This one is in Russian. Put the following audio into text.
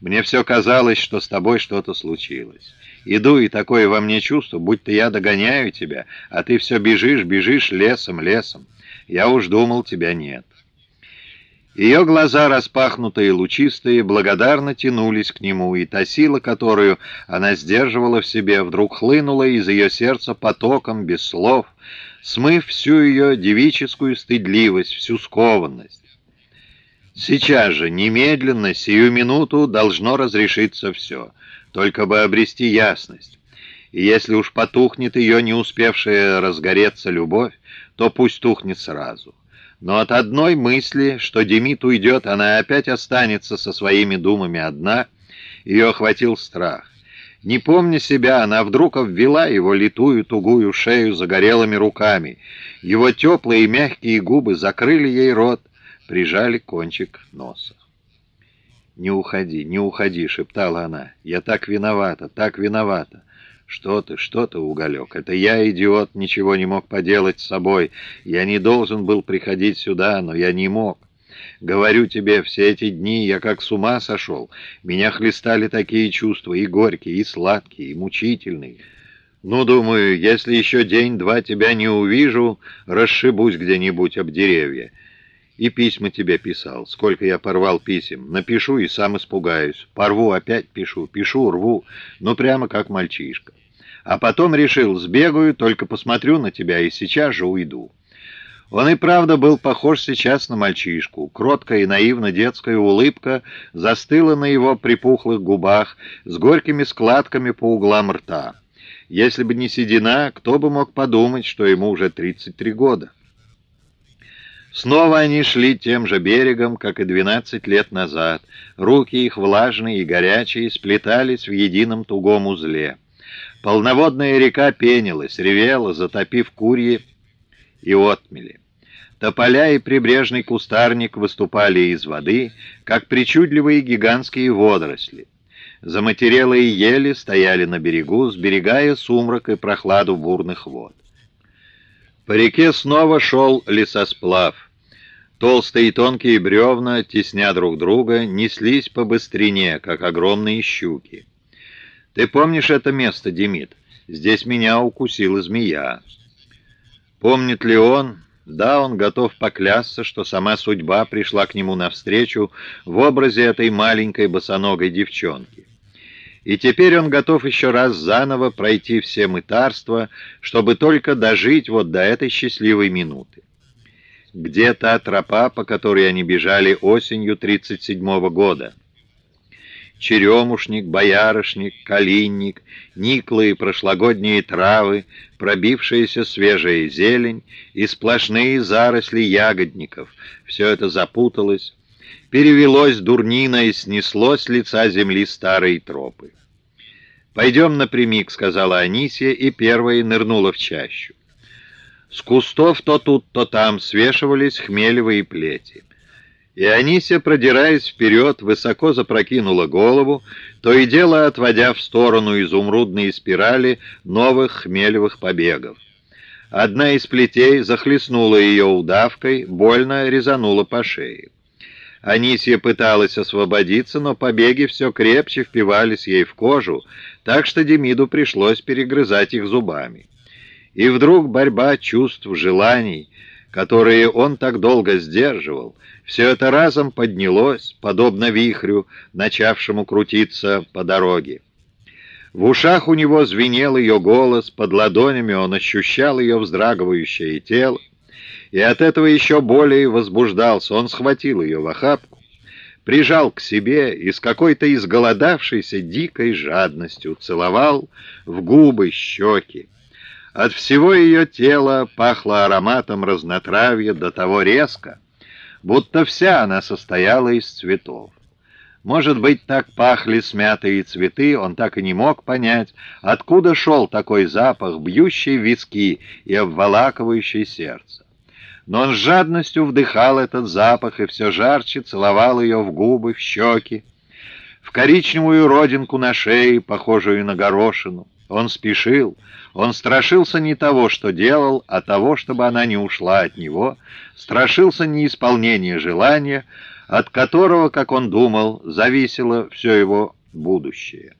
Мне все казалось, что с тобой что-то случилось. Иду, и такое во мне чувство, будто я догоняю тебя, а ты все бежишь, бежишь лесом, лесом. Я уж думал, тебя нет». Ее глаза, распахнутые лучистые, благодарно тянулись к нему, и та сила, которую она сдерживала в себе, вдруг хлынула из ее сердца потоком, без слов, смыв всю ее девическую стыдливость, всю скованность. Сейчас же, немедленно, сию минуту, должно разрешиться все, только бы обрести ясность. И если уж потухнет ее не успевшая разгореться любовь, то пусть тухнет сразу. Но от одной мысли, что Демид уйдет, она опять останется со своими думами одна, ее охватил страх. Не помня себя, она вдруг обвела его литую тугую шею загорелыми руками. Его теплые и мягкие губы закрыли ей рот, прижали кончик носа. «Не уходи, не уходи», — шептала она. «Я так виновата, так виновата. «Что ты, что ты, Уголек? Это я, идиот, ничего не мог поделать с собой. Я не должен был приходить сюда, но я не мог. Говорю тебе, все эти дни я как с ума сошел. Меня хлестали такие чувства, и горькие, и сладкие, и мучительные. Ну, думаю, если еще день-два тебя не увижу, расшибусь где-нибудь об деревья». И письма тебе писал. Сколько я порвал писем. Напишу и сам испугаюсь. Порву, опять пишу. Пишу, рву. Ну, прямо как мальчишка. А потом решил, сбегаю, только посмотрю на тебя и сейчас же уйду. Он и правда был похож сейчас на мальчишку. Кроткая и наивно детская улыбка застыла на его припухлых губах с горькими складками по углам рта. Если бы не седина, кто бы мог подумать, что ему уже 33 года. Снова они шли тем же берегом, как и двенадцать лет назад. Руки их влажные и горячие сплетались в едином тугом узле. Полноводная река пенилась, ревела, затопив курьи и отмели. Тополя и прибрежный кустарник выступали из воды, как причудливые гигантские водоросли. Заматерелые ели стояли на берегу, сберегая сумрак и прохладу бурных вод. По реке снова шел лесосплав. Толстые и тонкие бревна, тесня друг друга, неслись по быстрине, как огромные щуки. «Ты помнишь это место, Демид? Здесь меня укусила змея». Помнит ли он? Да, он готов поклясться, что сама судьба пришла к нему навстречу в образе этой маленькой босоногой девчонки. И теперь он готов еще раз заново пройти все мытарства, чтобы только дожить вот до этой счастливой минуты. Где та тропа, по которой они бежали осенью 37-го года? Черемушник, боярышник, калинник, никлые прошлогодние травы, пробившаяся свежая зелень и сплошные заросли ягодников. Все это запуталось, перевелось дурнина и снесло с лица земли старые тропы. «Пойдем напрямик», — сказала Анисия, и первая нырнула в чащу. С кустов то тут, то там свешивались хмелевые плети. И Анисия, продираясь вперед, высоко запрокинула голову, то и дело отводя в сторону изумрудные спирали новых хмелевых побегов. Одна из плетей захлестнула ее удавкой, больно резанула по шее. Анисия пыталась освободиться, но побеги все крепче впивались ей в кожу, так что Демиду пришлось перегрызать их зубами. И вдруг борьба чувств, желаний, которые он так долго сдерживал, все это разом поднялось, подобно вихрю, начавшему крутиться по дороге. В ушах у него звенел ее голос, под ладонями он ощущал ее вздрагивающее тело и от этого еще более возбуждался. Он схватил ее в охапку, прижал к себе и с какой-то изголодавшейся дикой жадностью целовал в губы, щеки. От всего ее тела пахло ароматом разнотравья до того резко, будто вся она состояла из цветов. Может быть, так пахли смятые цветы, он так и не мог понять, откуда шел такой запах, бьющий виски и обволакивающий сердце но он с жадностью вдыхал этот запах и все жарче целовал ее в губы, в щеки, в коричневую родинку на шее, похожую на горошину. Он спешил, он страшился не того, что делал, а того, чтобы она не ушла от него, страшился не исполнения желания, от которого, как он думал, зависело все его будущее.